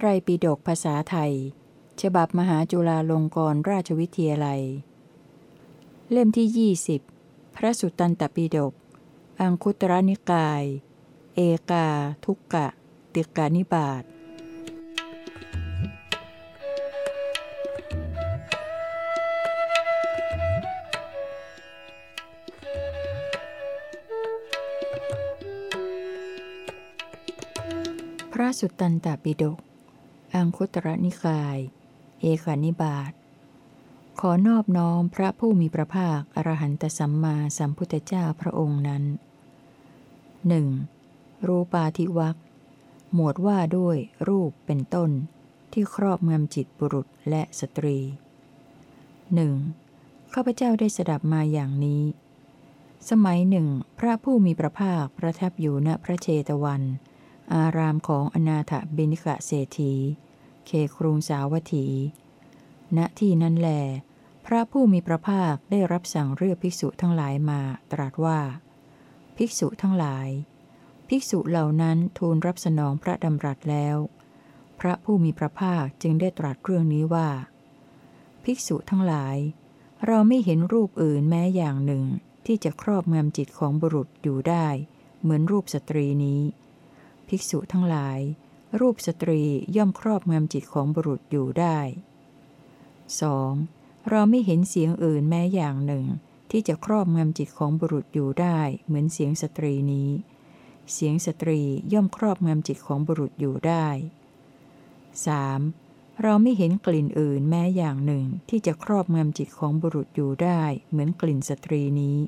ไตรปิฎกภาษาไทย ฉบับมหาจุฬาลงกรณราชวิทยาลัย เล่มที่ 20 พระสุตตันตปิฎก อังคุตรนิกาย เอกา ทุกกะ ติกานิบาตพระสุตตันตปิฎก อังคุตรนิกาย เอกานิบาต ขอนอบน้อมพระผู้มีพระภาค อรหันตสัมมาสัมพุทธเจ้าพระองค์นั้นหนึ่งรูปาธิวักหมวดว่าด้วยรูปเป็นต้น ที่ครอบงำจิตบุรุษและสตรีหนึ่งข้าพเจ้าได้สดับมาอย่างนี้ สมัยหนึ่ง พระผู้มีพระภาคประทับอยู่ณพระเชตวัน อารามของอนาถบิณิกะเศรษฐี เคครุงสาวัตถี ณที่นั้นแล พระผู้มีพระภาคได้รับสั่งเรียกภิกษุทั้งหลายมา ตรัสว่า ภิกษุทั้งหลาย ภิกษุเหล่านั้นทูลรับสนองพระดำรัสแล้ว พระผู้มีพระภาคจึงได้ตรัสเรื่องนี้ว่า ภิกษุทั้งหลาย เราไม่เห็นรูปอื่นแม้อย่างหนึ่งที่จะครอบงำจิตของบุรุษอยู่ได้ เหมือนรูปสตรีนี้ ภิกษุทั้งหลาย รูปสตรีย่อมครอบงำจิตของบุรุษอยู่ได้ 2. เราไม่เห็นเสียงอื่นแม้อย่างหนึ่ง ที่จะครอบงำจิตของบุรุษอยู่ได้เหมือนเสียงสตรีนี้ เสียงสตรีย่อมครอบงำจิตของบุรุษอยู่ได้ 3. เราไม่เห็นกลิ่นอื่นแม้อย่างหนึ่ง ที่จะครอบงำจิตของบุรุษอยู่ได้ เหมือนกลิ่นสตรีนี้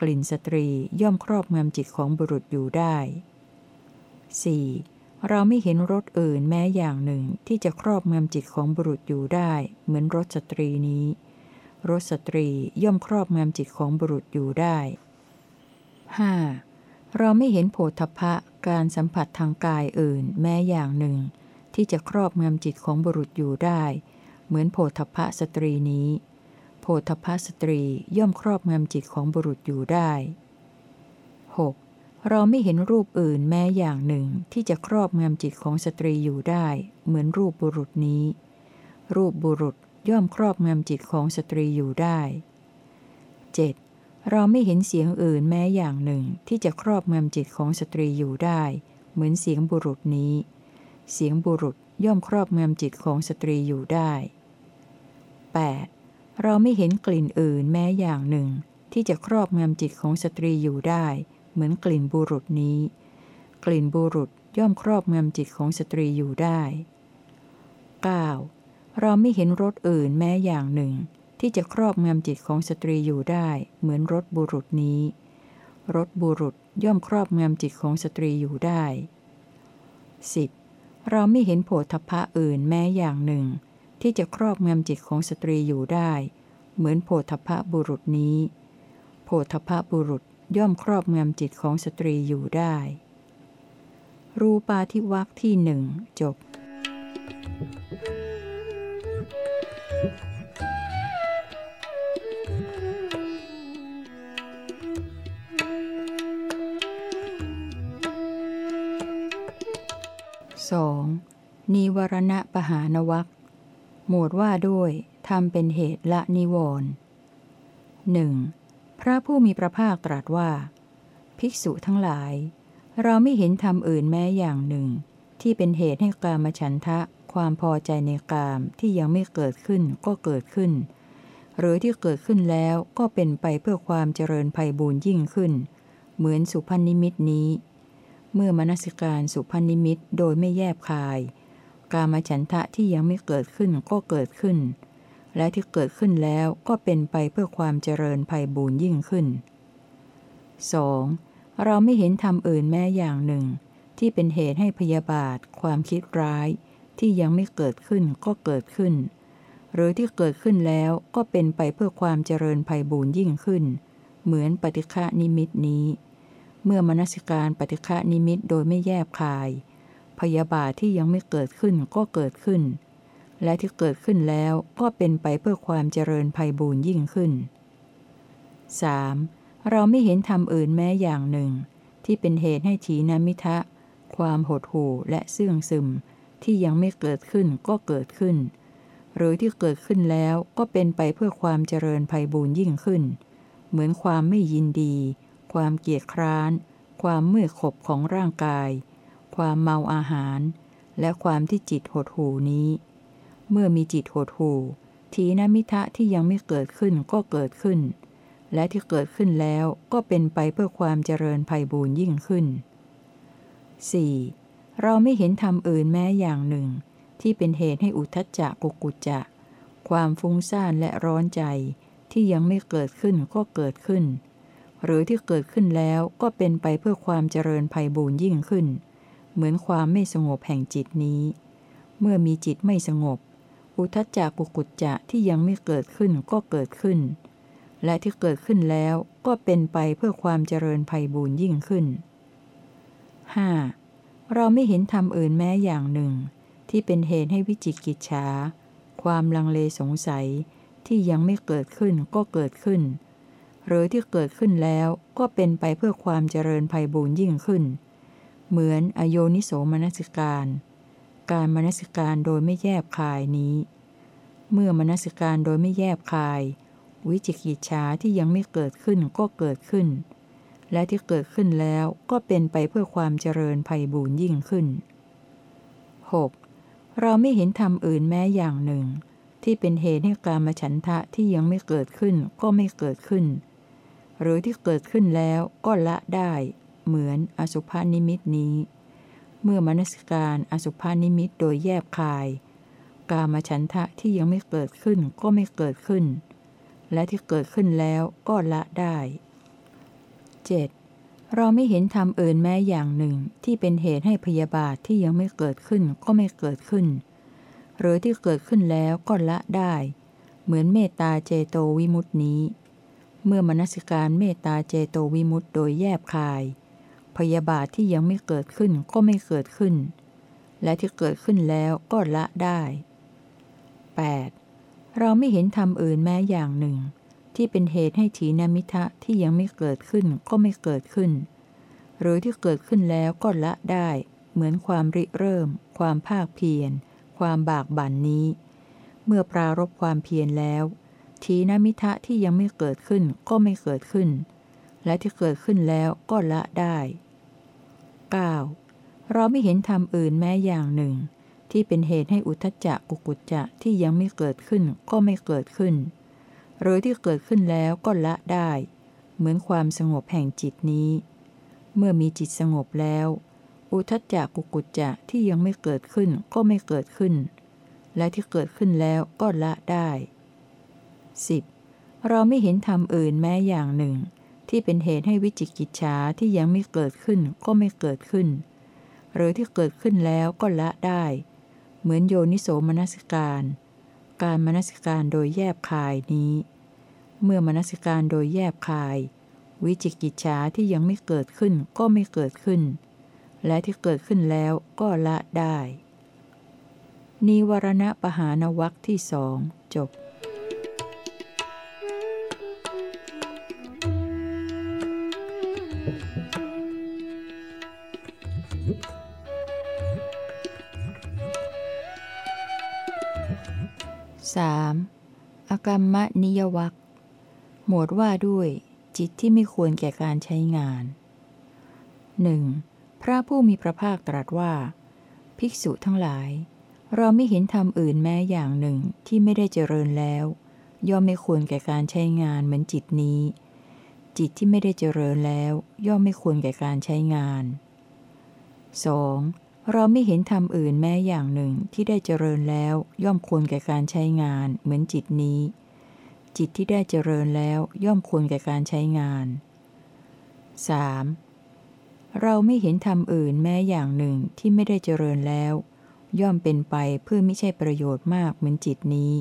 กลิ่นสตรีย่อมครอบงำจิตของบุรุษอยู่ได้ 4. เราไม่เห็นรสอื่นแม้อย่างหนึ่งที่จะครอบงำจิตของบุรุษอยู่ได้ เหมือนรสสตรีนี้ รสสตรีย่อมครอบงำจิตของบุรุษอยู่ได้ 5. เราไม่เห็นโผฏฐพะการสัมผัสทางกายอื่นแม้อย่างหนึ่ง ที่จะครอบงำจิตของบุรุษอยู่ได้ เหมือนโผฏฐพะสตรีนี้ โผฏฐพะสตรีย่อมครอบงำจิตของบุรุษอยู่ได้ 6. เราไม่เห็นรูปอื่นแม้อย่างหนึ่งที่จะครอบงำจิตของสตรีอยู่ได้ เหมือนรูปบุรุษนี้ รูปบุรุษย่อมครอบงำจิตของสตรีอยู่ได้ 7. เราไม่เห็นเสียงอื่นแม้อย่างหนึ่งที่จะครอบงำจิตของสตรีอยู่ได้ เหมือนเสียงบุรุษนี้ เสียงบุรุษย่อมครอบงำจิตของสตรีอยู่ได้ 8. เราไม่เห็นกลิ่นอื่นแม้อย่างหนึ่งที่จะครอบงำจิตของสตรีอยู่ได้ เหมือนกลิ่นบุรุษนี้ กลิ่นบุรุษย่อมครอบงำจิตของสตรีอยู่ได้ 9. เราไม่เห็นรสอื่นแม้อย่างหนึ่ง ที่จะครอบงำจิตของสตรีอยู่ได้ เหมือนรสบุรุษนี้รสบุรุษย่อมครอบงำจิตของสตรีอยู่ได้ 10. เราไม่เห็นโผฏฐพะอื่นแม้อย่างหนึ่ง ที่จะครอบงำจิตของสตรีอยู่ได้ เหมือนโผฏฐพะบุรุษนี้ โผฏฐพะบุรุษ ย่อมครอบงำจิตของสตรีอยู่ได้ รูปาทิวรรคที่หนึ่งจบ 2. นิวรณะปหานวักหมวดว่าด้วยทำเป็นเหตุละนิวรณ์หนึ่ง พระผู้มีพระภาคตรัสว่า ภิกษุทั้งหลาย เราไม่เห็นธรรมอื่นแม้อย่างหนึ่ง ที่เป็นเหตุให้กามฉันทะ ความพอใจในกามที่ยังไม่เกิดขึ้นก็เกิดขึ้น หรือที่เกิดขึ้นแล้วก็เป็นไปเพื่อความเจริญภัยบูญยิ่งขึ้น เหมือนสุภนิมิตนี้ เมื่อมนสิการสุภนิมิตโดยไม่แยบคาย กามฉันทะที่ยังไม่เกิดขึ้นก็เกิดขึ้น และที่เกิดขึ้นแล้วก็เป็นไปเพื่อความเจริญไพบูลย์ยิ่งขึ้น 2. เราไม่เห็นธรรมอื่นแม้อย่างหนึ่ง ที่เป็นเหตุให้พยาบาท ความคิดร้าย ที่ยังไม่เกิดขึ้นก็เกิดขึ้น หรือที่เกิดขึ้นแล้วก็เป็นไปเพื่อความเจริญไพบูลย์ยิ่งขึ้น เหมือนปฏิฆะนิมิตนี้ เมื่อมนสิการปฏิฆะนิมิตโดยไม่แยบคาย พยาบาทที่ยังไม่เกิดขึ้นก็เกิดขึ้น และที่เกิดขึ้นแล้วก็เป็นไปเพื่อความเจริญภัยบูญยิ่งขึ้น 3. เราไม่เห็นธรรมอื่นแม้อย่างหนึ่ง ที่เป็นเหตุให้ถีนามิทะ ความหดหู่และเสื่องซึม ที่ยังไม่เกิดขึ้นก็เกิดขึ้น หรือที่เกิดขึ้นแล้วก็เป็นไปเพื่อความเจริญภัยบูญยิ่งขึ้น เหมือนความไม่ยินดี ความเกียดคร้าน ความเมื่อขบของร่างกาย ความเมาอาหาร และความที่จิตหดหูนี้ เมื่อมีจิตหดหูทีนมิทะที่ยังไม่เกิดขึ้นก็เกิดขึ้น และที่เกิดขึ้นแล้วก็เป็นไปเพื่อความเจริญภัยบูญยิ่งขึ้น 4. เราไม่เห็นธรรมอื่นแม้อย่างหนึ่ง ที่เป็นเหตุให้อุทจจะกุกุจจะ ความฟุ้งซ่านและร้อนใจ ที่ยังไม่เกิดขึ้นก็เกิดขึ้น หรือที่เกิดขึ้นแล้วก็เป็นไปเพื่อความเจริญภัยบูญยิ่งขึ้น เหมือนความไม่สงบแห่งจิตนี้ เมื่อมีจิตไม่สงบ อุทจจะกุกุจจะที่ยังไม่เกิดขึ้นก็เกิดขึ้น และที่เกิดขึ้นแล้วก็เป็นไปเพื่อความเจริญภัยบูญยิ่งขึ้น 5. เราไม่เห็นธรรมอื่นแม้อย่างหนึ่ง ที่เป็นเหตุให้วิจิกิจฉาความลังเลสงสัยที่ยังไม่เกิดขึ้นก็เกิดขึ้น หรือที่เกิดขึ้นแล้วก็เป็นไปเพื่อความเจริญภัยบูญยิ่งขึ้น เหมือนอโยนิโสมนสิการ การมนสิการโดยไม่แยบคายนี้ เมื่อมนสิการโดยไม่แยบคาย วิจิกิจฉาที่ยังไม่เกิดขึ้นก็เกิดขึ้น และที่เกิดขึ้นแล้วก็เป็นไปเพื่อความเจริญภัยบูญยิ่งขึ้น 6. เราไม่เห็นธรรมอื่นแม้อย่างหนึ่ง ที่เป็นเหตุให้การมฉันทะที่ยังไม่เกิดขึ้นก็ไม่เกิดขึ้น หรือที่เกิดขึ้นแล้วก็ละได้ เหมือนอสุภานิมิตนี้ เมื่อมนสการอสุภานิมิตโดยแยบคาย กามฉันทะที่ยังไม่เกิดขึ้นก็ไม่เกิดขึ้น และที่เกิดขึ้นแล้วก็ละได้ 7. เราไม่เห็นธรรมอื่นแม้อย่างหนึ่งที่เป็นเหตุให้พยาบาทที่ยังไม่เกิดขึ้นก็ไม่เกิดขึ้น หรือที่เกิดขึ้นแล้วก็ละได้ เหมือนเมตตาเจโตวิมุตินี้ เมื่อมนสิการเมตตาเจโตวิมุตต์โดยแยบคาย พยาบาทที่ยังไม่เกิดขึ้นก็ไม่เกิดขึ้น และที่เกิดขึ้นแล้วก็ละได้ 8. เราไม่เห็นธรรมอื่นแม้อย่างหนึ่ง ที่เป็นเหตุให้ถีนมิทะที่ยังไม่เกิดขึ้นก็ไม่เกิดขึ้น หรือที่เกิดขึ้นแล้วก็ละได้ เหมือนความริเริ่ม ความภาคเพียร ความบากบั่นนี้ เมื่อปรารบความเพียรแล้ว ทีนมิทะที่ยังไม่เกิดขึ้นก็ไม่เกิดขึ้นและที่เกิดขึ้นแล้วก็ละได้ 9. เราไม่เห็นธรรมอื่นแม้อย่างหนึ่ง ที่เป็นเหตุให้อุทจจะกุกุจจะที่ยังไม่เกิดขึ้นก็ไม่เกิดขึ้น หรือที่เกิดขึ้นแล้วก็ละได้ เหมือนความสงบแห่งจิตนี้ เมื่อมีจิตสงบแล้ว อุทจจะกุกุจจะที่ยังไม่เกิดขึ้นก็ไม่เกิดขึ้น และที่เกิดขึ้นแล้วก็ละได้ 10. เราไม่เห็นธรรมอื่นแม้อย่างหนึ่ง ที่เป็นเหตุให้วิจิกิจฉาที่ยังไม่เกิดขึ้นก็ไม่เกิดขึ้น หรือที่เกิดขึ้นแล้วก็ละได้ เหมือนโยนิโสมนสิการ การมนสิการโดยแยบคายนี้ เมื่อมนสิการโดยแยบคาย วิจิกิจฉาที่ยังไม่เกิดขึ้นก็ไม่เกิดขึ้น และที่เกิดขึ้นแล้วก็ละได้ นิวรณะปหานวัคที่สองจบ 3. อกรรมนิยวัคหมวดว่าด้วยจิตที่ไม่ควรแก่การใช้งาน 1. พระผู้มีพระภาคตรัสว่า ภิกษุทั้งหลาย เราไม่เห็นธรรมอื่นแม้อย่างหนึ่งที่ไม่ได้เจริญแล้ว ย่อมไม่ควรแก่การใช้งานเหมือนจิตนี้ จิตที่ไม่ได้เจริญแล้ว ย่อมไม่ควรแก่การใช้งาน 2. เราไม่เห็นธรรมอื่นแม้อย่างหนึ่งที่ได้เจริญแล้วย่อมควรแก่การใช้งาน เหมือนจิตนี้ จิตที่ได้เจริญแล้วย่อมควรแก่การใช้งาน 3. เราไม่เห็นธรรมอื่นแม้อย่างหนึ่งที่ไม่ได้เจริญแล้ว ย่อมเป็นไปเพื่อไม่ใช่ประโยชน์มากเหมือนจิตนี้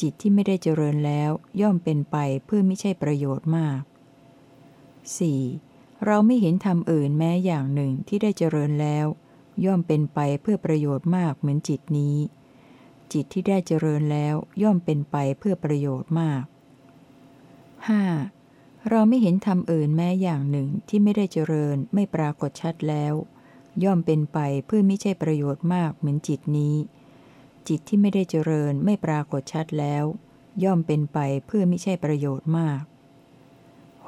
จิตที่ไม่ได้เจริญแล้ว ย่อมเป็นไปเพื่อไม่ใช่ประโยชน์มาก 4. เราไม่เห็นธรรมอื่นแม้อย่างหนึ่งที่ได้เจริญแล้ว ย่อมเป็นไปเพื่อประโยชน์มากเหมือนจิตนี้ จิตที่ได้เจริญแล้วย่อมเป็นไปเพื่อประโยชน์มาก 5. เราไม่เห็นธรรมอื่นแม้อย่างหนึ่งที่ไม่ได้เจริญไม่ปรากฏชัดแล้ว ย่อมเป็นไปเพื่อไม่ใช่ประโยชน์มากเหมือนจิตนี้ จิตที่ไม่ได้เจริญไม่ปรากฏชัดแล้ว ย่อมเป็นไปเพื่อไม่ใช่ประโยชน์มาก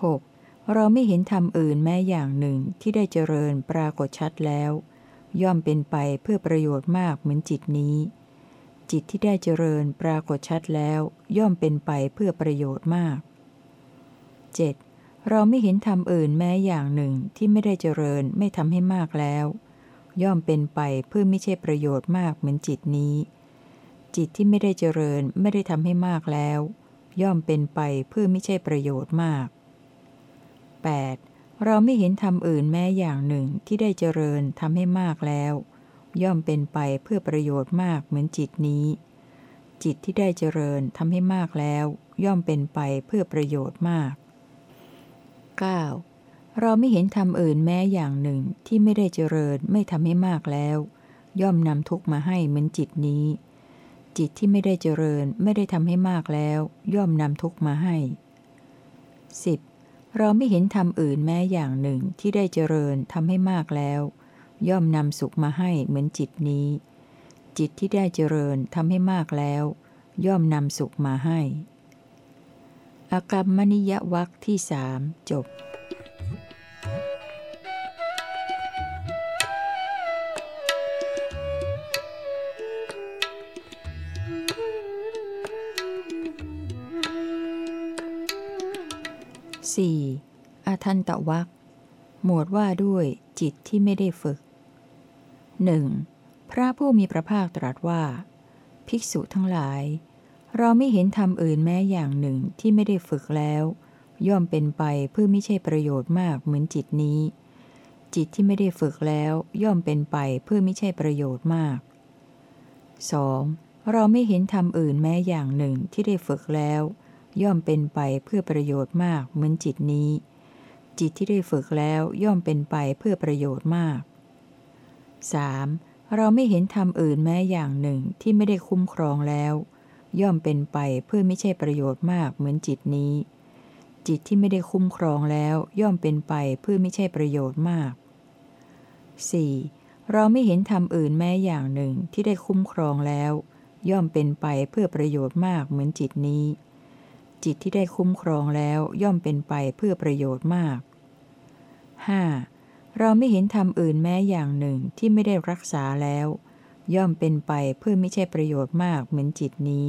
6. เราไม่เห็นธรรมอื่นแม้อย่างหนึ่งที่ได้เจริญปรากฏชัดแล้ว ย่อมเป็นไปเพื่อประโยชน์มากเหมือนจิตนี้ จิตที่ได้เจริญปรากฏชัดแล้ว ย่อมเป็นไปเพื่อประโยชน์มาก 7. เราไม่เห็นธรรมอื่นแม้อย่างหนึ่งที่ไม่ได้เจริญไม่ทำให้มากแล้ว ย่อมเป็นไปเพื่อไม่ใช่ประโยชน์มากเหมือนจิตนี้ จิตที่ไม่ได้เจริญไม่ได้ทำให้มากแล้ว ย่อมเป็นไปเพื่อไม่ใช่ประโยชน์มาก 8. เราไม่เห็นธรรมอื่นแม้อย่างหนึ่งที่ได้เจริญทำให้มากแล้ว ย่อมเป็นไปเพื่อประโยชน์มากเหมือนจิตนี้ จิตที่ได้เจริญทำให้มากแล้ว ย่อมเป็นไปเพื่อประโยชน์มาก 9. เราไม่เห็นธรรมอื่นแม้อย่างหนึ่งที่ไม่ได้เจริญไม่ทำให้มากแล้ว ย่อมนำทุกมาให้เหมือนจิตนี้ จิตที่ไม่ได้เจริญไม่ได้ทำให้มากแล้ว ย่อมนำทุกมาให้ 10. เราไม่เห็นธรรมอื่นแม้อย่างหนึ่งที่ได้เจริญทำให้มากแล้ว ย่อมนำสุขมาให้เหมือนจิตนี้ จิตที่ได้เจริญทำให้มากแล้ว ย่อมนำสุขมาให้ อากรรมนิยวัคที่สามจบ ทันตวัคหมวดว่าด้วยจิตที่ไม่ได้ฝึก 1. พระผู้มีพระภาคตรัสว่า ภิกษุทั้งหลาย เราไม่เห็นธรรมอื่นแม้อย่างหนึ่งที่ไม่ได้ฝึกแล้ว ย่อมเป็นไปเพื่อไม่ใช่ประโยชน์มากเหมือนจิตนี้ จิตที่ไม่ได้ฝึกแล้วย่อมเป็นไปเพื่อไม่ใช่ประโยชน์มาก 2. เราไม่เห็นธรรมอื่นแม้อย่างหนึ่งที่ได้ฝึกแล้ว ย่อมเป็นไปเพื่อประโยชน์มากเหมือนจิตนี้ จิตที่ได้ฝึกแล้วย่อมเป็นไปเพื่อประโยชน์มาก 3. เราไม่เห็นธรรมอื่นแม้อย่างหนึ่งที่ไม่ได้คุ้มครองแล้ว ย่อมเป็นไปเพื่อไม่ใช่ประโยชน์มากเหมือนจิตนี้ จิตที่ไม่ได้คุ้มครองแล้วย่อมเป็นไปเพื่อไม่ใช่ประโยชน์มาก 4. เราไม่เห็นธรรมอื่นแม้อย่างหนึ่งที่ได้คุ้มครองแล้ว ย่อมเป็นไปเพื่อประโยชน์มากเหมือนจิตนี้จิตที่ได้คุ้มครองแล้วย่อมเป็นไปเพื่อประโยชน์มาก 5. เราไม่เห็นธรรมอื่นแม้อย่างหนึ่งที่ไม่ได้รักษาแล้ว ย่อมเป็นไปเพื่อไม่ใช่ประโยชน์มากเหมือนจิตนี้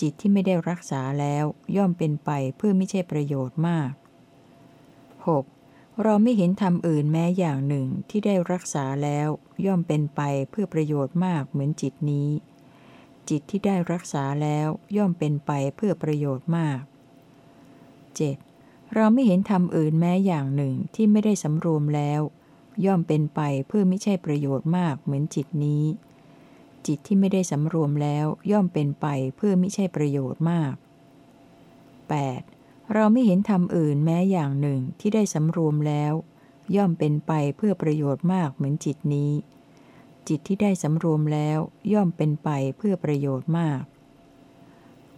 จิตที่ไม่ได้รักษาแล้ว ย่อมเป็นไปเพื่อไม่ใช่ประโยชน์มาก 6. เราไม่เห็นธรรมอื่นแม้อย่างหนึ่งที่ได้รักษาแล้ว ย่อมเป็นไปเพื่อประโยชน์มากเหมือนจิตนี้ จิตที่ได้รักษาแล้วย่อมเป็นไปเพื่อประโยชน์มาก 7. เราไม่เห็นธรรมอื่นแม้อย่างหนึ่งที่ไม่ได้สำรวมแล้ว ย่อมเป็นไปเพื่อไม่ใช่ประโยชน์มากเหมือนจิตนี้ จิตที่ไม่ได้สำรวมแล้วย่อมเป็นไปเพื่อไม่ใช่ประโยชน์มาก 8. เราไม่เห็นธรรมอื่นแม้อย่างหนึ่งที่ได้สำรวมแล้ว ย่อมเป็นไปเพื่อประโยชน์มากเหมือนจิตนี้ จิตที่ได้สำรวมแล้วย่อมเป็นไปเพื่อประโยชน์มาก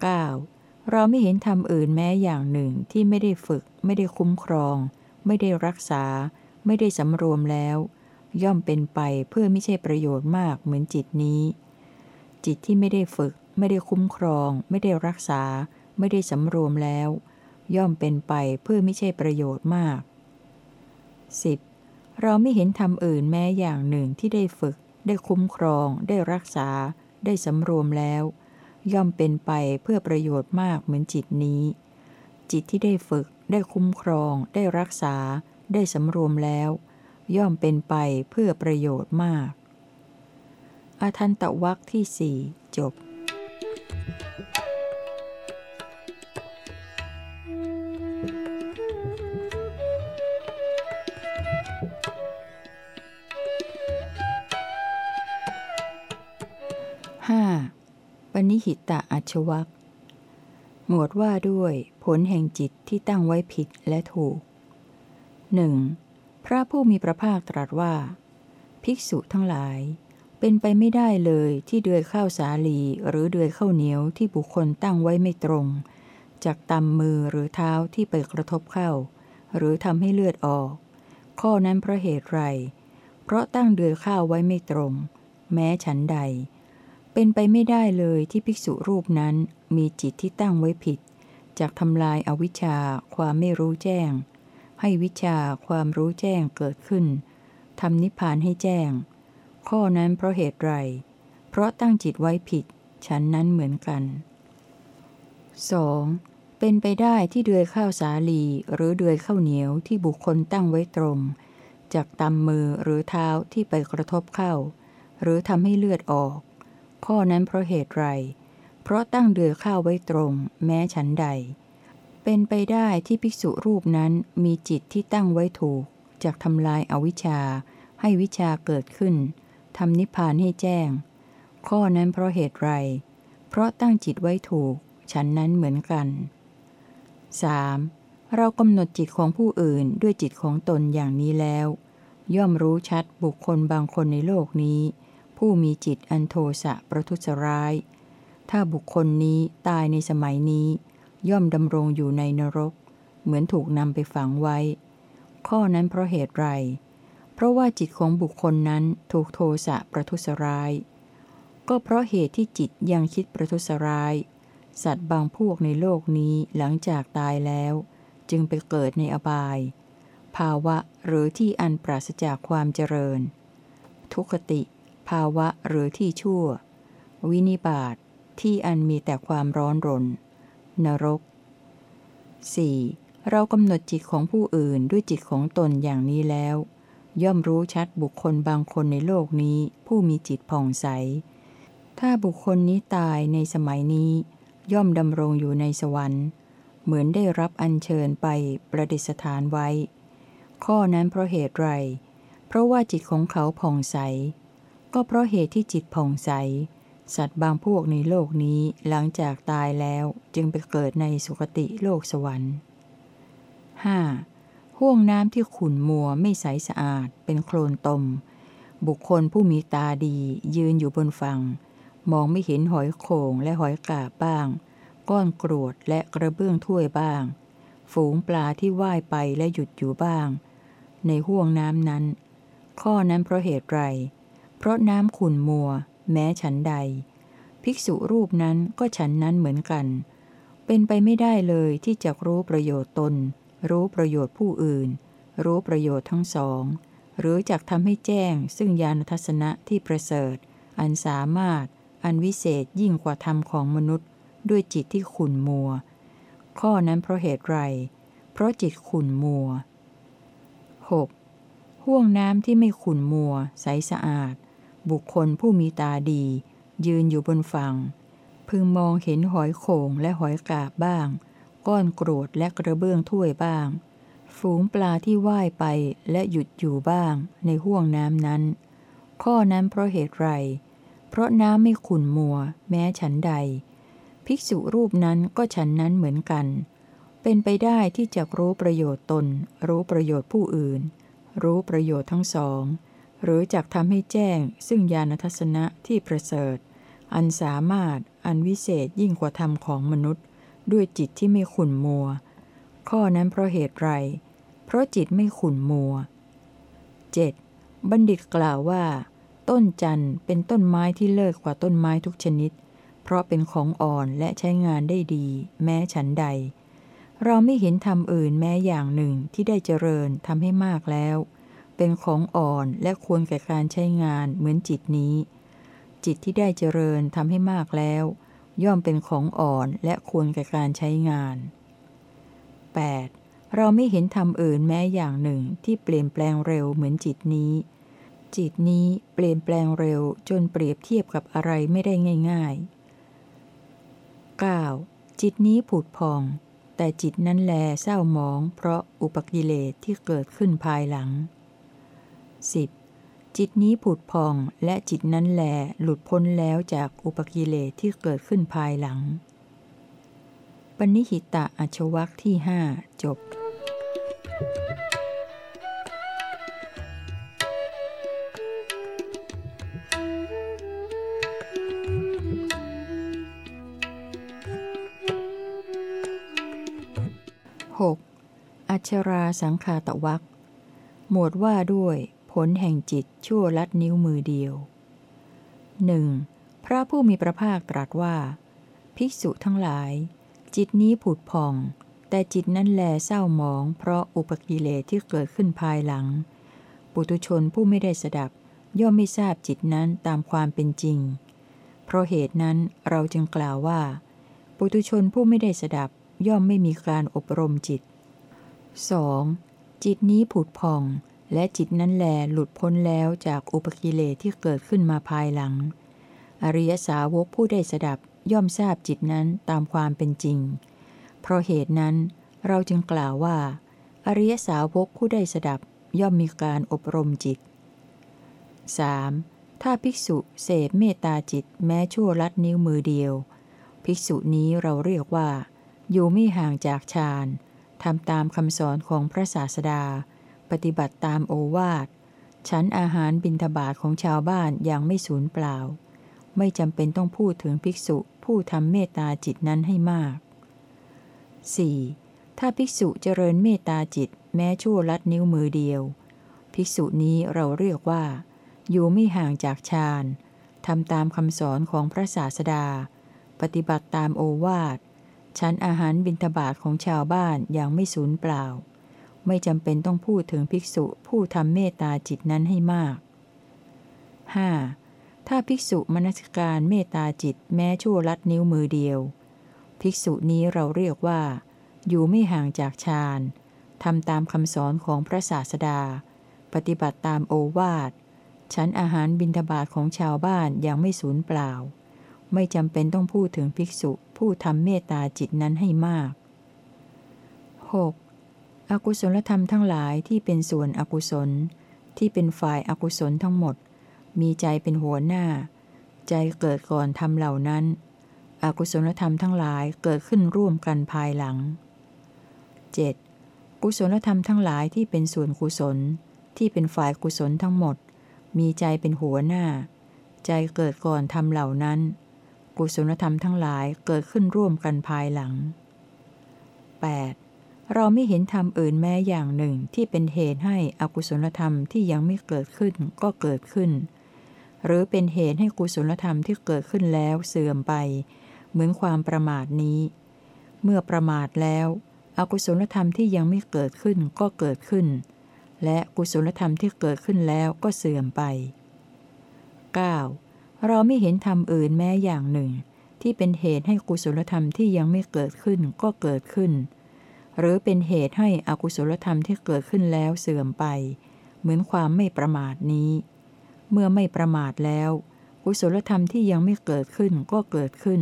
9. เราไม่เห็นธรรมอื่นแม้อย่างหนึ่งที่ไม่ได้ฝึก ไม่ได้คุ้มครอง ไม่ได้รักษา ไม่ได้สำรวมแล้ว ย่อมเป็นไปเพื่อไม่ใช่ประโยชน์มากเหมือนจิตนี้ จิตที่ไม่ได้ฝึก ไม่ได้คุ้มครอง ไม่ได้รักษา ไม่ได้สำรวมแล้ว ย่อมเป็นไปเพื่อไม่ใช่ประโยชน์มาก 10. เราไม่เห็นธรรมอื่นแม้อย่างหนึ่งที่ได้ฝึก ได้คุ้มครอง ได้รักษา ได้สำรวมแล้ว ย่อมเป็นไปเพื่อประโยชน์มากเหมือนจิตนี้ จิตที่ได้ฝึก ได้คุ้มครอง ได้รักษา ได้สำรวมแล้ว ย่อมเป็นไปเพื่อประโยชน์มาก อาทันตวักที่สี่จบ นิหิตะอัชวักหมวดว่าด้วยผลแห่งจิตที่ตั้งไว้ผิดและถูกหนึ่งพระผู้มีพระภาคตรัสว่า ภิกษุทั้งหลาย เป็นไปไม่ได้เลยที่เดือยข้าวสาลีหรือเดือยข้าวเหนียวที่บุคคลตั้งไว้ไม่ตรง จากตำมือหรือเท้าที่ไปกระทบเข้า หรือทำให้เลือดออก ข้อนั้นเพราะเหตุไร เพราะตั้งเดือยข้าวไว้ไม่ตรง แม้ฉันใด เป็นไปไม่ได้เลยที่ภิกษุรูปนั้นมีจิตที่ตั้งไว้ผิดจากทำลายอาวิชชาความไม่รู้แจ้ง ให้วิชาความรู้แจ้งเกิดขึ้นทำนิพพานให้แจ้ง ข้อนั้นเพราะเหตุไร เพราะตั้งจิตไว้ผิด ฉันนั้นเหมือนกัน 2. เป็นไปได้ที่เดือยข้าวสาลีหรือเดือยข้าวเหนียวที่บุคคลตั้งไว้ตรง จากตำมือหรือเท้าที่ไปกระทบเข้า หรือทำให้เลือดออก ข้อนั้นเพราะเหตุไร เพราะตั้งเดือข้าวไว้ตรง แม้ฉันใด เป็นไปได้ที่ภิกษุรูปนั้นมีจิตที่ตั้งไว้ถูกจากทำลายอาวิชชา ให้วิชาเกิดขึ้นทำนิพพานให้แจ้ง ข้อนั้นเพราะเหตุไร เพราะตั้งจิตไว้ถูก ฉันนั้นเหมือนกัน 3. เรากำหนดจิตของผู้อื่นด้วยจิตของตนอย่างนี้แล้ว ย่อมรู้ชัดบุคคลบางคนในโลกนี้ ผู้มีจิตอันโทสะประทุษร้าย ถ้าบุคคลนี้ตายในสมัยนี้ ย่อมดำรงอยู่ในนรก เหมือนถูกนำไปฝังไว้ ข้อนั้นเพราะเหตุไร เพราะว่าจิตของบุคคลนั้นถูกโทสะประทุษร้าย ก็เพราะเหตุที่จิตยังคิดประทุษร้าย สัตว์บางพวกในโลกนี้หลังจากตายแล้ว จึงไปเกิดในอบาย ภาวะหรือที่อันปราศจากความเจริญ ทุกติาวะหรือที่ชั่ว วินิบาตที่อันมีแต่ความร้อนรน นรก 4. เรากำหนดจิตของผู้อื่นด้วยจิตของตนอย่างนี้แล้ว ย่อมรู้ชัดบุคคลบางคนในโลกนี้ ผู้มีจิตผ่องใส ถ้าบุคคลนี้ตายในสมัยนี้ ย่อมดำรงอยู่ในสวรรค์ เหมือนได้รับอัญเชิญไปประดิษฐานไว้ ข้อนั้นเพราะเหตุไร เพราะว่าจิตของเขาผ่องใส ก็เพราะเหตุที่จิตผ่องใส สัตว์บางพวกในโลกนี้หลังจากตายแล้วจึงไปเกิดในสุคติโลกสวรรค์ 5. ห่วงน้ำที่ขุ่นมัวไม่ใสสะอาด เป็นโคลนตม บุคคลผู้มีตาดียืนอยู่บนฝั่ง มองไม่เห็นหอยโข่งและหอยกาบบ้าง ก้อนกรวดและกระเบื้องถ้วยบ้าง ฝูงปลาที่ว่ายไปและหยุดอยู่บ้าง ในห่วงน้ำนั้น ข้อนั้นเพราะเหตุไร เพราะน้ำขุ่นมัว แม้ฉันใด ภิกษุรูปนั้นก็ฉันนั้นเหมือนกัน เป็นไปไม่ได้เลยที่จะรู้ประโยชน์ตน รู้ประโยชน์ผู้อื่น รู้ประโยชน์ทั้งสอง หรือจักทำให้แจ้งซึ่งญาณทัศนะที่ประเสริฐ อันสามารถ อันวิเศษยิ่งกว่าธรรมของมนุษย์ ด้วยจิตที่ขุนมัว ข้อนั้นเพราะเหตุไร เพราะจิตขุนมัว 6. ห่วงน้ำที่ไม่ขุนมัว ใสสะอาด บุคคลผู้มีตาดี ยืนอยู่บนฝั่ง พึงมองเห็นหอยโข่งและหอยกาบบ้าง ก้อนกรวดและกระเบื้องถ้วยบ้าง ฝูงปลาที่ว่ายไปและหยุดอยู่บ้าง ในห่วงน้ำนั้น ข้อนั้นเพราะเหตุไร เพราะน้ำไม่ขุ่นมัว แม้ฉันใด ภิกษุรูปนั้นก็ฉันนั้นเหมือนกัน เป็นไปได้ที่จะรู้ประโยชน์ตน รู้ประโยชน์ผู้อื่น รู้ประโยชน์ทั้งสอง หรือจักทำให้แจ้ง ซึ่งญาณทัศนะที่ประเสริฐ อันสามารถอันวิเศษยิ่งกว่าธรรมของมนุษย์ ด้วยจิตที่ไม่ขุนมัว ข้อนั้นเพราะเหตุไร เพราะจิตไม่ขุนมัว 7. บัณฑิตกล่าวว่า ต้นจันเป็นต้นไม้ที่เลิศกว่าต้นไม้ทุกชนิด เพราะเป็นของอ่อนและใช้งานได้ดี แม้ฉันใด เราไม่เห็นธรรมอื่นแม้อย่างหนึ่งที่ได้เจริญทำให้มากแล้ว เป็นของอ่อนและควรแก่การใช้งานเหมือนจิตนี้ จิตที่ได้เจริญทำให้มากแล้ว ย่อมเป็นของอ่อนและควรแก่การใช้งาน 8. เราไม่เห็นธรรมอื่นแม้อย่างหนึ่งที่เปลี่ยนแปลงเร็วเหมือนจิตนี้ จิตนี้เปลี่ยนแปลงเร็วจนเปรียบเทียบกับอะไรไม่ได้ง่าย ๆ 9. จิตนี้ผุดพอง แต่จิตนั้นแลเศร้าหมอง เพราะอุปกิเลสที่เกิดขึ้นภายหลัง 10. จิตนี้ผุดพองและจิตนั้นแหลหลุดพ้นแล้วจากอุปกิเลสที่เกิดขึ้นภายหลัง ปณิหิตะอัชวักที่หจบ 6. อัชราสังคาตวักหมวดว่าด้วย ผลแห่งจิตชั่วลัดนิ้วมือเดียวหนึ่งพระผู้มีพระภาคตรัสว่า ภิกษุทั้งหลาย จิตนี้ผุดพอง แต่จิตนั้นแลเศร้าหมอง เพราะอุปกิเลสที่เกิดขึ้นภายหลัง ปุตุชนผู้ไม่ได้สดับ ย่อมไม่ทราบจิตนั้นตามความเป็นจริง เพราะเหตุนั้นเราจึงกล่าวว่า ปุตุชนผู้ไม่ได้สดับ ย่อมไม่มีการอบรมจิต 2. จิตนี้ผุดพอง และจิตนั้นแลหลุดพ้นแล้วจากอุปกิเลสที่เกิดขึ้นมาภายหลัง อริยสาวกผู้ได้สดับย่อมทราบจิตนั้นตามความเป็นจริง เพราะเหตุนั้นเราจึงกล่าวว่า อริยสาวกผู้ได้สดับย่อมมีการอบรมจิต 3. ถ้าภิกษุเสพเมตตาจิตแม้ชั่วลัดนิ้วมือเดียว ภิกษุนี้เราเรียกว่า อยู่ไม่ห่างจากฌานทำตามคำสอนของพระศาสดา ปฏิบัติตามโอวาทฉันอาหารบิณฑบาตของชาวบ้านอย่างไม่สูญเปล่า ไม่จำเป็นต้องพูดถึงภิกษุผู้ทำเมตตาจิตนั้นให้มาก 4. ถ้าภิกษุเจริญเมตตาจิตแม้ชั่วลัดนิ้วมือเดียว ภิกษุนี้เราเรียกว่า อยู่ไม่ห่างจากฌานทำตามคำสอนของพระศาสดา ปฏิบัติตามโอวาทฉันอาหารบิณฑบาตของชาวบ้านอย่างไม่สูญเปล่า ไม่จำเป็นต้องพูดถึงภิกษุผู้ทำเมตตาจิตนั้นให้มาก 5. ถ้าภิกษุมนสการเมตตาจิตแม้ชั่วลัดนิ้วมือเดียว ภิกษุนี้เราเรียกว่า อยู่ไม่ห่างจากฌานทำตามคำสอนของพระศาสดา ปฏิบัติตามโอวาทฉันอาหารบิณฑบาตของชาวบ้านย่างไม่สูญเปล่า ไม่จำเป็นต้องพูดถึงภิกษุผู้ทำเมตตาจิตนั้นให้มาก 6. อกุศลธรรมทั้งหลายที่เป็นส่วนอกุศล ที่เป็นฝ่ายอากุศลทั้งหมด มีใจเป็นหัวหน้า ใจเกิดก่อนทำเหล่านั้น อกุศลธรรมทั้งหลายเกิดขึ้นร่วมกันภายหลัง 7. กุศลธรรมทั้งหลายที่เป็นส่วนกุศล ที่เป็นฝ่ายกุศลทั้งหมด มีใจเป็นหัวหน้า ใจเกิดก่อนทำเหล่านั้น กุศลธรรมทั้งหลายเกิดขึ้นร่วมกันภายหลัง 8. เราไม่เห็นธรรมอื่นแม้อย่างหนึ่งที่เป็นเหตุให้อกุศลธรรมที่ยังไม่เกิดขึ้นก็เกิดขึ้น หรือเป็นเหตุให้กุศลธรรมที่เกิดขึ้นแล้วเสื่อมไป เหมือนความประมาทนี้ เมื่อประมาทแล้ว อกุศลธรรมที่ยังไม่เกิดขึ้นก็เกิดขึ้น และกุศลธรรมที่เกิดขึ้นแล้วก็เสื่อมไป 9. เราไม่เห็นธรรมอื่นแม้อย่างหนึ่ง ที่เป็นเหตุให้กุศลธรรมที่ยังไม่เกิดขึ้นก็เกิดขึ้น หรือเป็นเหตุให้อกุศลธรรมที่เกิดขึ้นแล้วเสื่อมไป เหมือนความไม่ประมาทนี้ เมื่อไม่ประมาทแล้ว กุศลธรรมที่ยังไม่เกิดขึ้นก็เกิดขึ้น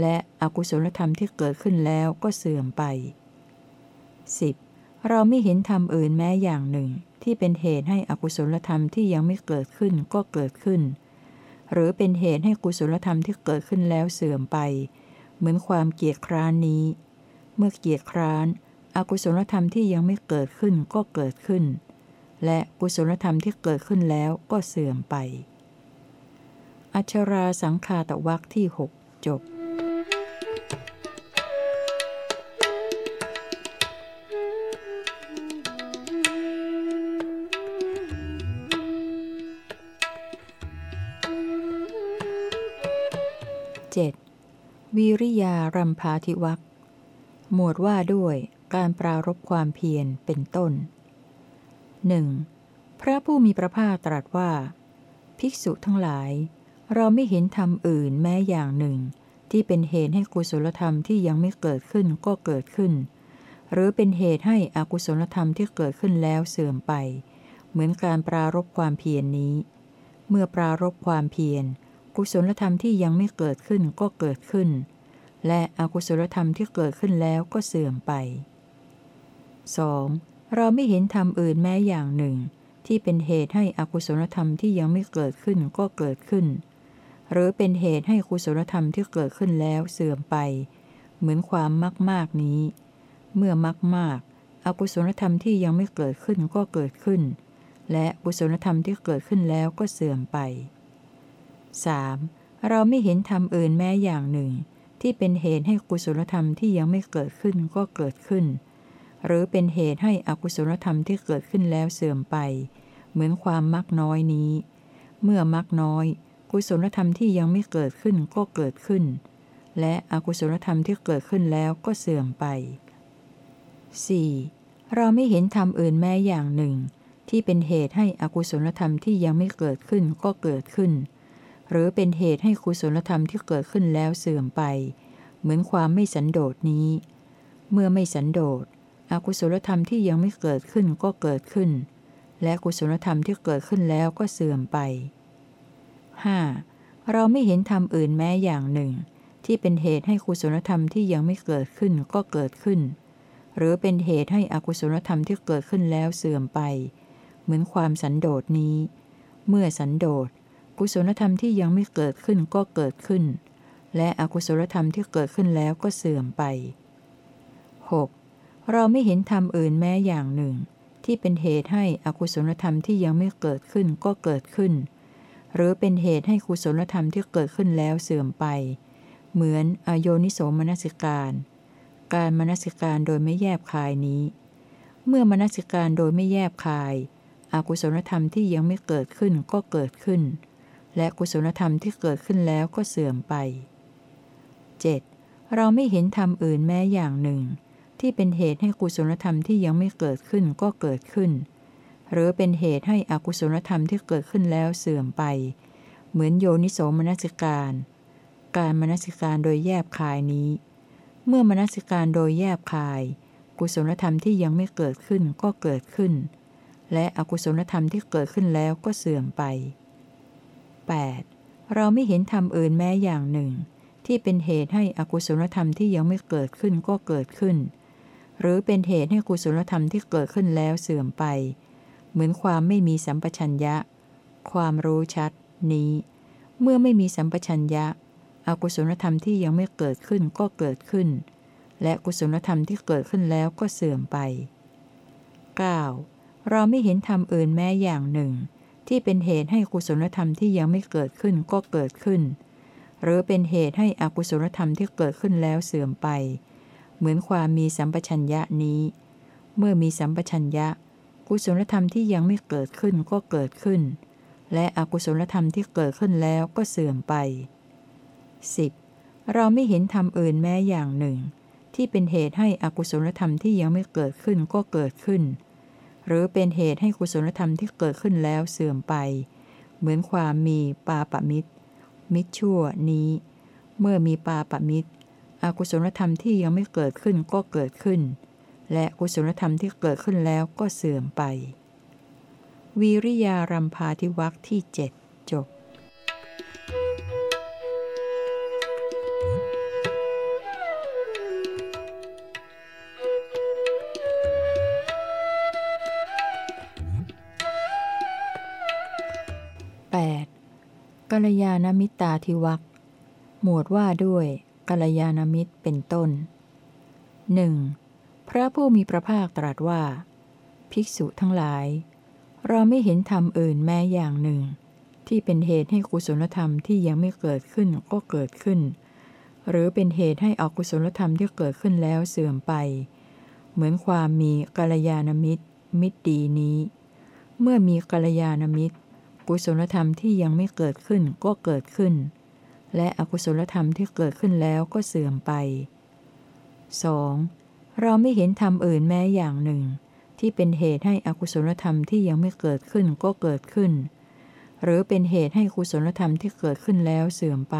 และอกุศลธรรมที่เกิดขึ้นแล้วก็เสื่อมไป 10. เราไม่เห็นธรรมอื่นแม้อย่างหนึ่ง ที่เป็นเหตุให้อกุศลธรรมที่ยังไม่เกิดขึ้นก็เกิดขึ้น หรือเป็นเหตุให้กุศลธรรมที่เกิดขึ้นแล้วเสื่อมไป เหมือนความเกียดคร้านนี้ เมื่อเกียดคร้าน อกุศลธรรมที่ยังไม่เกิดขึ้นก็เกิดขึ้น และกุศลธรรมที่เกิดขึ้นแล้วก็เสื่อมไป อัชราสังคาตวักที่หจบ 7. วิริยารัมพาธิวัก หมวดว่าด้วยการปรารบความเพียรเป็นต้นหนึ่งพระผู้มีพระภาคตรัสว่า ภิกษุทั้งหลาย เราไม่เห็นธรรมอื่นแม้อย่างหนึ่ง ที่เป็นเหตุให้กุศลธรรมที่ยังไม่เกิดขึ้นก็เกิดขึ้น หรือเป็นเหตุให้อกุศลธรรมที่เกิดขึ้นแล้วเสื่อมไป เหมือนการปรารบความเพียรนนี้ เมื่อปรารบความเพียร กุศลธรรมที่ยังไม่เกิดขึ้นก็เกิดขึ้น และอกุศลธรรมที่เกิดขึ้นแล้วก็เสื่อมไป 2. เราไม่เห็นธรรมอื่นแม้อย่างหนึ่ง ที่เป็นเหตุให้อกุศลธรรมที่ยังไม่เกิดขึ้นก็เกิดขึ้น หรือเป็นเหตุให้กุศลธรรมที่เกิดขึ้นแล้วเสื่อมไป เหมือนความมากมากนี้ เมื่อมากมากอกุศลธรรมที่ยังไม่เกิดขึ้นก็เกิดขึ้น และกุศลธรรมที่เกิดขึ้นแล้วก็เสื่อมไป 3. เราไม่เห็นธรรมอื่นแม้อย่างหนึ่ง ที่เป็นเหตุให้กุศลธรรมที่ยังไม่เกิดขึ้นก็เกิดขึ้น หรือเป็นเหตุให้อกุศลธรรมที่เกิดขึ้นแล้วเสื่อมไป เหมือนความมักน้อยนี้ เมื่อมักน้อย กุศลธรรมที่ยังไม่เกิดขึ้นก็เกิดขึ้น และอกุศลธรรมที่เกิดขึ้นแล้วก็เสื่อมไป 4. เราไม่เห็นธรรมอื่นแม้อย่างหนึ่ง ที่เป็นเหตุให้อกุศลธรรมที่ยังไม่เกิดขึ้นก็เกิดขึ้น หรือเป็นเหตุให้กุศลธรรมที่เกิดขึ้นแล้วเสื่อมไป เหมือนความไม่สันโดษนี้ เมื่อไม่สันโดษอกุศลธรรมที่ยังไม่เกิดขึ้นก็เกิดขึ้น และกุศลธรรมที่เกิดขึ้นแล้วก็เสื่อมไป 5. เราไม่เห็นธรรมอื่นแม้อย่างหนึ่ง ที่เป็นเหตุให้กุศลธรรมที่ยังไม่เกิดขึ้นก็เกิดขึ้น หรือเป็นเหตุให้อกุศลธรรมที่เกิดขึ้นแล้วเสื่อมไป เหมือนความสันโดษนี้ เมื่อสันโดษ กุศลธรรมที่ยังไม่เกิดขึ้นก็เกิดขึ้น และอกุศลธรรมที่เกิดขึ้นแล้วก็เสื่อมไป 6. เราไม่เห็นธรรมอื่นแม้อย่างหนึ่ง ที่เป็นเหตุให้อกุศลธรรมที่ยังไม่เกิดขึ้นก็เกิดขึ้น หรือเป็นเหตุให้กุศลธรรมที่เกิดขึ้นแล้วเสื่อมไป เหมือนอโยนิโสมนสิการ การมนสิการโดยไม่แยบคายนี้ เมื่อมนสิการโดยไม่แยบคายอากุศลธรรมที่ยังไม่เกิดขึ้นก็เกิดขึ้น และกุศลธรรมที่เกิดขึ้นแล้วก็เสื่อมไป 7. เราไม่เห็นธรรมอื่นแม้อย่างหนึ่ง ที่เป็นเหตุให้กุศลธรรมที่ยังไม่เกิดขึ้นก็เกิดขึ้น หรือเป็นเหตุให้อกุศลธรรมที่เกิดขึ้นแล้วเสื่อมไป เหมือนโยนิโสมนสิการ การมนสิการโดยแยบคายนี้ เมื่อมนสิการโดยแยบคาย กุศลธรรมที่ยังไม่เกิดขึ้นก็เกิดขึ้น และอกุศลธรรมที่เกิดขึ้นแล้วก็เสื่อมไป 8. เราไม่เห็นธรรมอื่นแม้อย่างหนึ่ง ที่เป็นเหตุให้อกุศลธรรมที่ยังไม่เกิดขึ้นก็เกิดขึ้น หรือเป็นเหตุให้กุศลธรรมที่เกิดขึ้นแล้วเสื่อมไป เหมือนความไม่มีสัมปชัญญะ ความรู้ชัด นี้ เมื่อไม่มีสัมปชัญญะ อกุศลธรรมที่ยังไม่เกิดขึ้นก็เกิดขึ้น และกุศลธรรมที่เกิดขึ้นแล้วก็เสื่อมไป 9. เราไม่เห็นธรรมอื่นแม้อย่างหนึ่ง ที่เป็นเหตุให้กุศลธรรมที่ยังไม่เกิดขึ้นก็เกิดขึ้น หรือเป็นเหตุให้อกุศลธรรมที่เกิดขึ้นแล้วเสื่อมไป เหมือนความมีสัมปชัญญะนี้ เมื่อมีสัมปชัญญะ กุศลธรรมที่ยังไม่เกิดขึ้นก็เกิดขึ้น และอกุศลธรรมที่เกิดขึ้นแล้วก็เสื่อมไป 10. เราไม่เห็นธรรมอื่นแม้อย่างหนึ่ง ที่เป็นเหตุให้อกุศลธรรมที่ยังไม่เกิดขึ้นก็เกิดขึ้น หรือเป็นเหตุให้กุศลธรรมที่เกิดขึ้นแล้วเสื่อมไป เหมือนความมีปาปมิตร มิตรชั่วนี้ เมื่อมีปาปมิตร อกุศลธรรมที่ยังไม่เกิดขึ้นก็เกิดขึ้น และกุศลธรรมที่เกิดขึ้นแล้วก็เสื่อมไปวิริยารัมพาธิวักที่เจ็ด กัลยาณมิตราธิวักหมวดว่าด้วยกัลยาณมิตรเป็นต้นหนึ่งพระผู้มีพระภาคตรัสว่า ภิกษุทั้งหลาย เราไม่เห็นธรรมอื่นแม้อย่างหนึ่ง ที่เป็นเหตุให้กุศลธรรมที่ยังไม่เกิดขึ้นก็เกิดขึ้น หรือเป็นเหตุให้อกุศลธรรมที่เกิดขึ้นแล้วเสื่อมไป เหมือนความมีกัลยาณมิตร มิตรดีนี้ เมื่อมีกัลยาณมิตร กุศลธรรมที่ยังไม่เกิดขึ้นก็เกิดขึ้น และอกุศลธรรมที่เกิดขึ้นแล้วก็เสื่อมไป 2. เราไม่เห็นธรรมอื่นแม้อย่างหนึ่ง ที่เป็นเหตุให้อกุศลธรรมที่ยังไม่เกิดขึ้นก็เกิดขึ้น หรือเป็นเหตุให้กุศลธรรมที่เกิดขึ้นแล้วเสื่อมไป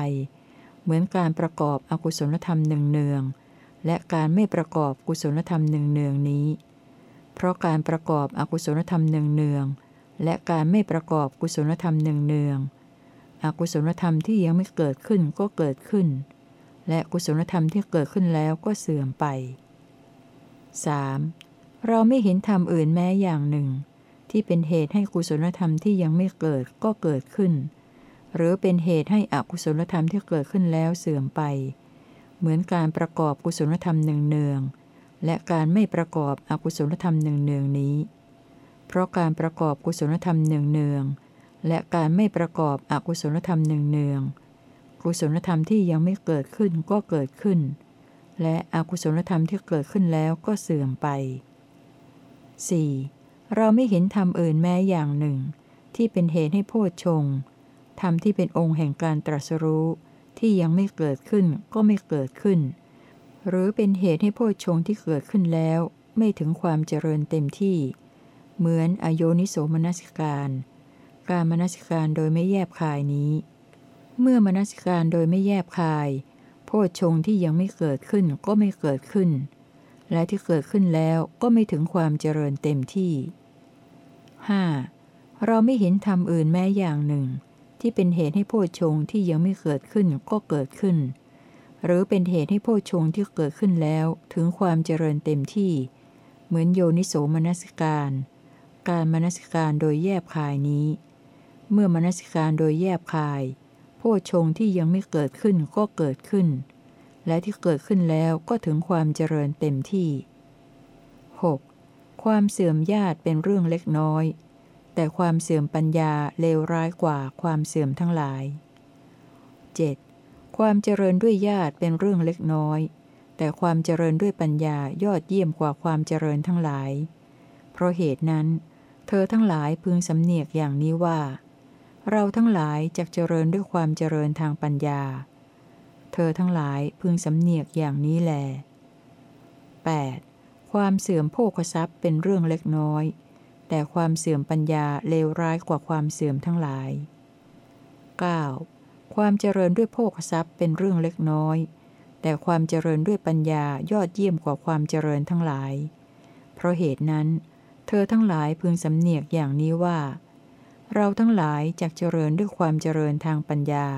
เหมือนการประกอบอกุศลธรรมหนึ่งเนืองและการไม่ประกอบกุศลธรรมหนึ่งเนืองนี้ เพราะการประกอบอกุศลธรรมหนึ่งเนืองๆ และการไม่ประกอบกุศลธรรมหนึ่งเนืองๆอกุศลธรรมที่ยังไม่เกิดขึ้นก็เกิดขึ้น และกุศลธรรมที่เกิดขึ้นแล้วก็เสื่อมไป 3. เราไม่เห็นธรรมอื่นแม้อย่างหนึ่ง ที่เป็นเหตุให้กุศลธรรมที่ยังไม่เกิดก็เกิดขึ้น หรือเป็นเหตุให้อกุศลธรรมที่เกิดขึ้นแล้วเสื่อมไป เหมือนการประกอบกุศลธรรมเนืองๆและการไม่ประกอบอกุศลธรรมเนืองๆนี้ เพราะการประกอบกุศลธรรมเนืองๆและการไม่ประกอบอกุศลธรรมเนืองๆกุศลธรรมที่ยังไม่เกิดขึ้นก็เกิดขึ้น และอกุศลธรรมที่เกิดขึ้นแล้วก็เสื่อมไป 4. เราไม่เห็นธรรมอื่นแม้อย่างหนึ่ง ที่เป็นเหตุให้โพชฌงธรรมที่เป็นองค์แห่งการตรัสรู้ที่ยังไม่เกิดขึ้นก็ไม่เกิดขึ้น หรือเป็นเหตุให้โพชฌงที่เกิดขึ้นแล้ว ไม่ถึงความเจริญเต็มที่ เหมือนอโยนิโสมนสิการ การมนสิการโดยไม่แยบคายนี้ เมื่อมนสิการโดยไม่แยบคาย โพชฌงที่ยังไม่เกิดขึ้นก็ไม่เกิดขึ้น และที่เกิดขึ้นแล้วก็ไม่ถึงความเจริญเต็มที่ 5. เราไม่เห็นธรรมอื่นแม้อย่างหนึ่ง ที่เป็นเหตุให้โพชฌงที่ยังไม่เกิดขึ้นก็เกิดขึ้น หรือเป็นเหตุให้โพชฌงที่เกิดขึ้นแล้วถึงความเจริญเต็มที่ เหมือนโยนิโสมนสิการ การมนสิการโดยแยบคายนี้ เมื่อมนสิการโดยแยบคายโพชงที่ยังไม่เกิดขึ้นก็เกิดขึ้น และที่เกิดขึ้นแล้วก็ถึงความเจริญเต็มที่ 6. ความเสื่อมญาติเป็นเรื่องเล็กน้อย แต่ความเสื่อมปัญญาเลวร้ายกว่าความเสื่อมทั้งหลาย 7. ความเจริญด้วยญาติเป็นเรื่องเล็กน้อย แต่ความเจริญด้วยปัญญายอดเยี่ยมกว่าความเจริญทั้งหลาย เพราะเหตุนั้น เธอทั้งหลายพึงสำเนียกอย่างนี้ว่า เราทั้งหลายจะเจริญด้วยความเจริญทางปัญญา เธอทั้งหลายพึงสำเนียกอย่างนี้แล 8. ความเสื่อมโภคทรัพย์เป็นเรื่องเล็กน้อย แต่ความเสื่อมปัญญาเลวร้ายกว่าความเสื่อมทั้งหลาย 9. ความเจริญด้วยโภคทรัพย์เป็นเรื่องเล็กน้อย แต่ความเจริญด้วยปัญญายอดเยี่ยมกว่าความเจริญทั้งหลาย เพราะเหตุนั้น เธอทั้งหลายพึงสำเนียกอย่างนี้ว่า เราทั้งหลายจะเจริญด้วยความเจริญทางปัญญา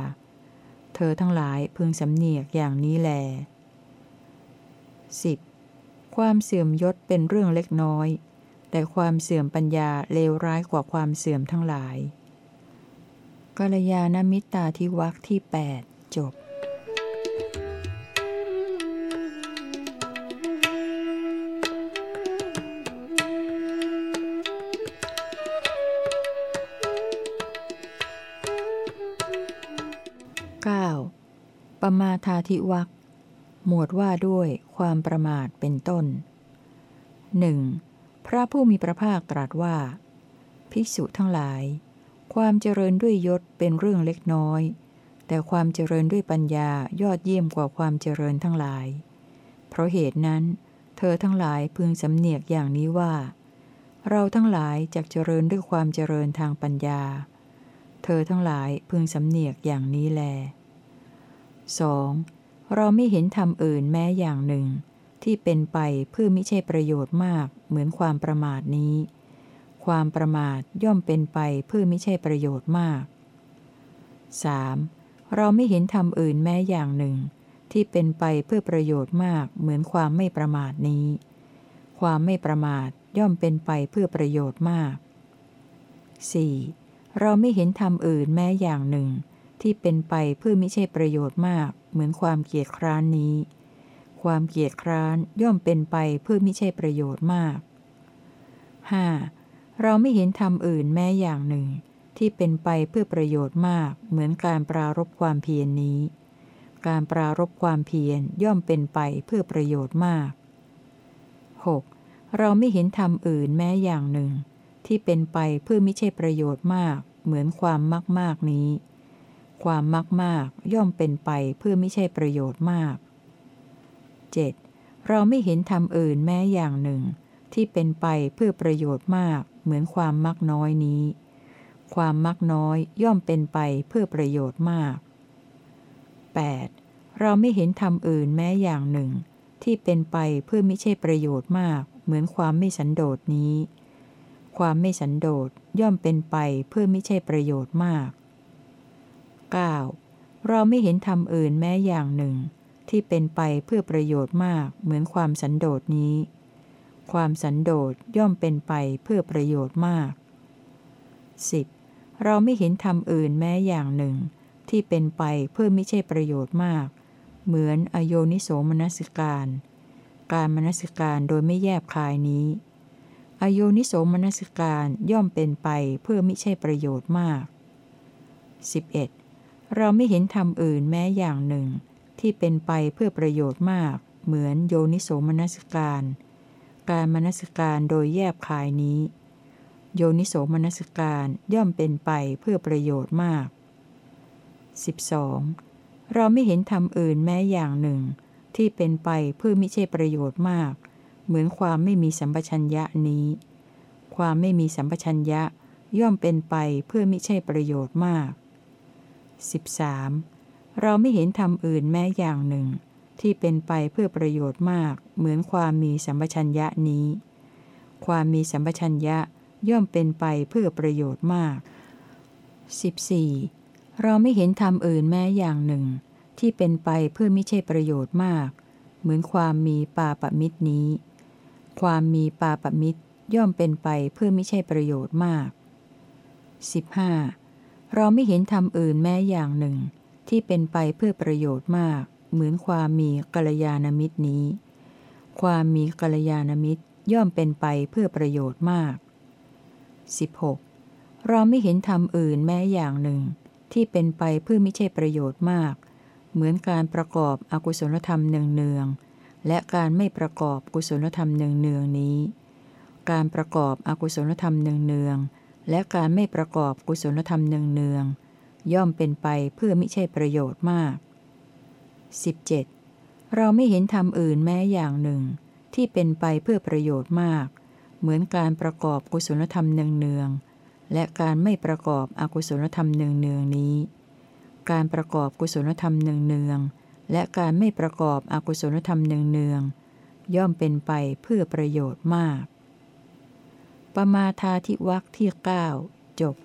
เธอทั้งหลายพึงสำเนียกอย่างนี้แล 10. ความเสื่อมยศเป็นเรื่องเล็กน้อย แต่ความเสื่อมปัญญาเลวร้ายกว่าความเสื่อมทั้งหลายกัลยาณมิตาทิวักที่ 8 มาทาธิวักหมวดว่าด้วยความประมาทเป็นต้นหนึ่งพระผู้มีพระภาคตรัสว่า ภิกษุทั้งหลาย ความเจริญด้วยยศเป็นเรื่องเล็กน้อย แต่ความเจริญด้วยปัญญายอดเยี่ยมกว่าความเจริญทั้งหลาย เพราะเหตุนั้น เธอทั้งหลายพึงสำเนียกอย่างนี้ว่า เราทั้งหลายจะเจริญด้วยความเจริญทางปัญญา เธอทั้งหลายพึงสำเนียกอย่างนี้แล 2. เราไม่เห็นธรรมอื่นแม้อย่างหนึ่ง ที่เป็นไปเพื่อไม่ใช่ประโยชน์มากเหมือนความประมาทนี้ ความประมาทย่อมเป็นไปเพื่อไม่ใช่ประโยชน์มาก 3. เราไม่เห็นธรรมอื่นแม้อย่างหนึ่ง ที่เป็นไปเพื่อประโยชน์มากเหมือนความไม่ประมาทนี้ ความไม่ประมาทย่อมเป็นไปเพื่อประโยชน์มาก 4. เราไม่เห็นธรรมอื่นแม้อย่างหนึ่ง ที่เป็นไปเพื่อไม่ใช่ประโยชน์มาก เหมือนความเกียดคร้านนี้ ความเกียดคร้านย่อมเป็นไปเพื่อไม่ใช่ประโยชน์มาก 5. เราไม่เห็นธรรมอื่นแม้อย่างหนึ่ง ที่เป็นไปเพื่อประโยชน์มาก เหมือนการปรารบความเพียรนนี้ การปรารบความเพียรย่อมเป็นไปเพื่อประโยชน์มาก 6. เราไม่เห็นธรรมอื่นแม้อย่างหนึ่ง ที่เป็นไปเพื่อไม่ใช่ประโยชน์มาก เหมือนความมากมากนี้ ความมากมากย่อมเป็นไปเพื่อไม่ใช่ประโยชน์มาก 7. เราไม่เห็นธรรมอื่นแม้อย่างหนึ่ง ที่เป็นไปเพื่อประโยชน์มาก เหมือนความมักน้อยนี้ ความมักน้อยย่อมเป็นไปเพื่อประโยชน์มาก 8. เราไม่เห็นธรรมอื่นแม้อย่างหนึ่ง ที่เป็นไปเพื่อไม่ใช่ประโยชน์มาก เหมือนความไม่สันโดษนี้ ความไม่สันโดษย่อมเป็นไปเพื่อไม่ใช่ประโยชน์มาก 9. เราไม่เห็นธรรมอื่นแม้อย่างหนึ่ง ที่เป็นไปเพื่อประโยชน์มากเหมือนความสันโดษนี้ ความสันโดษย่อมเป็นไปเพื่อประโยชน์มาก 10. เราไม่เห็นธรรมอื่นแม้อย่างหนึ่ง ที่เป็นไปเพื่อไม่ใช่ประโยชน์มาก เหมือนอโยนิโสมนสิการ การมนสิการโดยไม่แยบคายนี้ อโยนิโสมนสิการย่อมเป็นไปเพื่อไม่ใช่ประโยชน์มาก 11. เราไม่เห็นธรรมอื่นแม้อย่างหนึ่ง ที่เป็นไปเพื่อประโยชน์มาก เหมือนโยนิโสมนสิการ การมนสิการโดยแยบคายนี้ โยนิโสมนสิการย่อมเป็นไปเพื่อประโยชน์มาก 12. เราไม่เห็นธรรมอื่นแม้อย่างหนึ่ง ที่เป็นไปเพื่อไม่ใช่ประโยชน์มาก เหมือนความไม่มีสัมปชัญญะนี้ ความไม่มีสัมปชัญญะย่อมเป็นไปเพื่อไม่ใช่ประโยชน์มาก 13. เราไม่เห็นธรรมอื่นแม้อย่างหนึ่ง ที่เป็นไปเพื่อประโยชน์มาก เหมือนความมีสัมปชัญญะนี้ ความมีสัมปชัญญะย่อมเป็นไปเพื่อประโยชน์มาก 14. เราไม่เห็นธรรมอื่นแม้อย่างหนึ่ง ที่เป็นไปเพื่อไม่ใช่ประโยชน์มาก เหมือนความมีปาปมิตรนี้ ความมีปาปมิตรย่อมเป็นไปเพื่อไม่ใช่ประโยชน์มาก 15. เราไม่เห็นธรรมอื่นแม้อย่างหนึ่ง ที่เป็นไปเพื่อประโยชน์มาก เหมือนความมีกัลยาณมิตรนี้ ความมีกัลยาณมิตรย่อมเป็นไปเพื่อประโยชน์มาก 16. เราไม่เห็นธรรมอื่นแม้อย่างหนึ่ง ที่เป็นไปเพื่อไม่ใช่ประโยชน์มาก เหมือนการประกอบอกุศลธรรมเนืองๆและการไม่ประกอบกุศลธรรมเนืองๆนี้ การประกอบอกุศลธรรมเนืองๆ และการไม่ประกอบกุศลธรรมเนืองๆย่อมเป็นไปเพื่อไม่ใช่ประโยชน์มาก 17. เราไม่เห็นธรรมอื่นแม้อย่างหนึ่ง ที่เป็นไปเพื่อประโยชน์มาก เหมือนการประกอบกุศลธรรมเนืองๆและการไม่ประกอบอกุศลธรรมเนืองๆนี้ การประกอบกุศลธรรมเนืองๆและการไม่ประกอบอกุศลธรรมเนืองๆย่อมเป็นไปเพื่อประโยชน์มาก ปมาทาทิวักที่9จบ